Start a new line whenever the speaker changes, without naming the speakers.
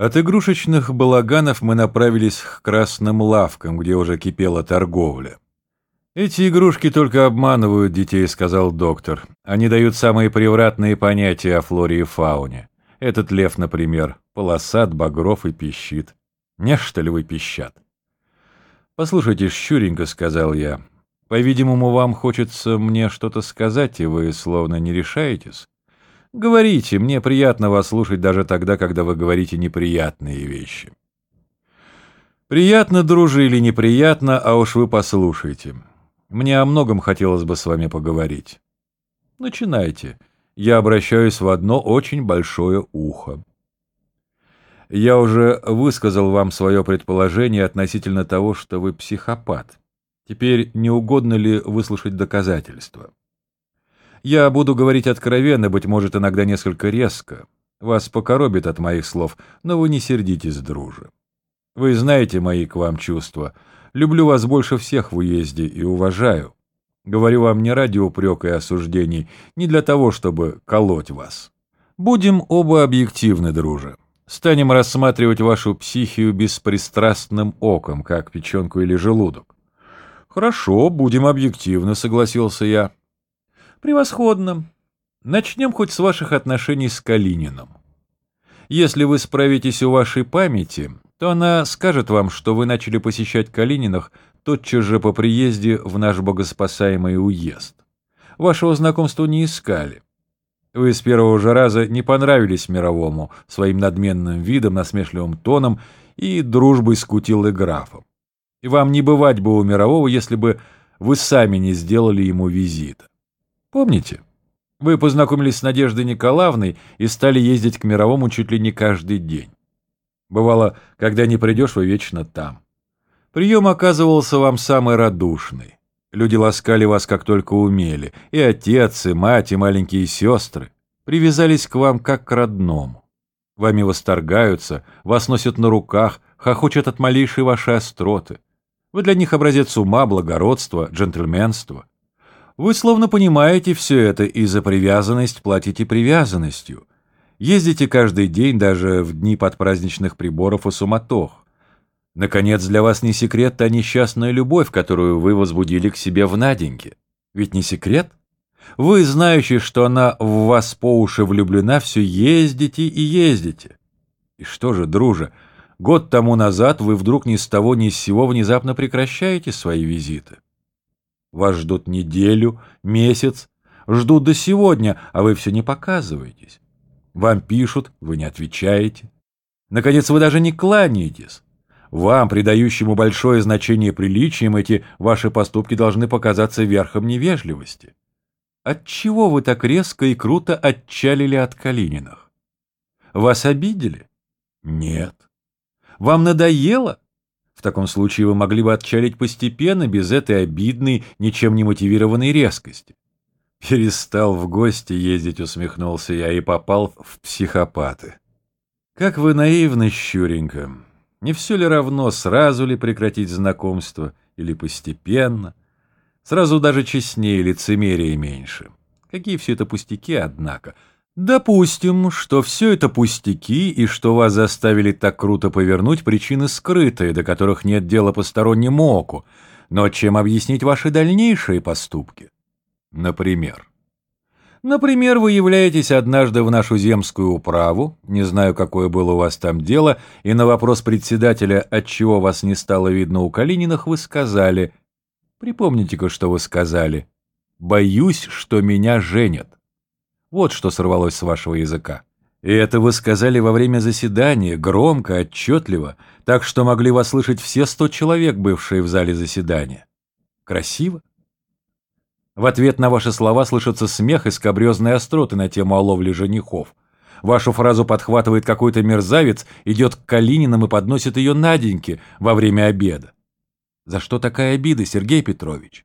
От игрушечных балаганов мы направились к красным лавкам, где уже кипела торговля. «Эти игрушки только обманывают детей», — сказал доктор. «Они дают самые превратные понятия о флоре и фауне. Этот лев, например, полосат, багров и пищит. Не что ли вы пищат?» «Послушайте, щуренько», — сказал я. «По-видимому, вам хочется мне что-то сказать, и вы словно не решаетесь. Говорите, мне приятно вас слушать даже тогда, когда вы говорите неприятные вещи». «Приятно, дружи, или неприятно, а уж вы послушайте. Мне о многом хотелось бы с вами поговорить. Начинайте. Я обращаюсь в одно очень большое ухо. Я уже высказал вам свое предположение относительно того, что вы психопат. Теперь не угодно ли выслушать доказательства? Я буду говорить откровенно, быть может, иногда несколько резко. Вас покоробит от моих слов, но вы не сердитесь, друже. Вы знаете мои к вам чувства. Люблю вас больше всех в уезде и уважаю. Говорю вам не ради упрека и осуждений, не для того, чтобы колоть вас. Будем оба объективны, друже. Станем рассматривать вашу психию беспристрастным оком, как печенку или желудок. Хорошо, будем объективны, согласился я. Превосходно. Начнем хоть с ваших отношений с Калининым. Если вы справитесь у вашей памяти, то она скажет вам, что вы начали посещать Калининах тотчас же по приезде в наш богоспасаемый уезд. Вашего знакомства не искали. Вы с первого же раза не понравились мировому своим надменным видом, насмешливым тоном и дружбой с Кутилой графом. И вам не бывать бы у мирового, если бы вы сами не сделали ему визита. Помните? Вы познакомились с Надеждой Николаевной и стали ездить к мировому чуть ли не каждый день. Бывало, когда не придешь, вы вечно там. Прием оказывался вам самый радушный. Люди ласкали вас как только умели, и отец, и мать, и маленькие сестры привязались к вам как к родному. Вами восторгаются, вас носят на руках, хохочут от малейшей вашей остроты. Вы для них образец ума, благородства, джентльменства. Вы словно понимаете все это и за привязанность платите привязанностью. Ездите каждый день, даже в дни подпраздничных приборов и суматох. Наконец, для вас не секрет та несчастная любовь, которую вы возбудили к себе в Наденьке. Ведь не секрет? Вы, знающие, что она в вас по уши влюблена, все ездите и ездите. И что же, друже, год тому назад вы вдруг ни с того ни с сего внезапно прекращаете свои визиты. Вас ждут неделю, месяц, ждут до сегодня, а вы все не показываетесь. Вам пишут, вы не отвечаете. Наконец, вы даже не кланяетесь. Вам, придающему большое значение приличиям, эти ваши поступки должны показаться верхом невежливости. Отчего вы так резко и круто отчалили от Калининых? Вас обидели? Нет. Вам надоело? В таком случае вы могли бы отчалить постепенно, без этой обидной, ничем не мотивированной резкости. Перестал в гости ездить, усмехнулся я, и попал в психопаты. Как вы наивны, Щуренька. Не все ли равно, сразу ли прекратить знакомство или постепенно? Сразу даже честнее, лицемерие меньше. Какие все это пустяки, однако. Допустим, что все это пустяки, и что вас заставили так круто повернуть причины скрытые, до которых нет дела постороннему оку. Но чем объяснить ваши дальнейшие поступки? Например. Например, вы являетесь однажды в нашу земскую управу, не знаю, какое было у вас там дело, и на вопрос председателя, отчего вас не стало видно у Калининых, вы сказали, припомните-ка, что вы сказали, «Боюсь, что меня женят». Вот что сорвалось с вашего языка. И это вы сказали во время заседания, громко, отчетливо, так что могли вас слышать все сто человек, бывшие в зале заседания. Красиво? В ответ на ваши слова слышится смех и скобрезные остроты на тему о ловле женихов. Вашу фразу подхватывает какой-то мерзавец, идет к Калининам и подносит ее Наденьке во время обеда. За что такая обида, Сергей Петрович?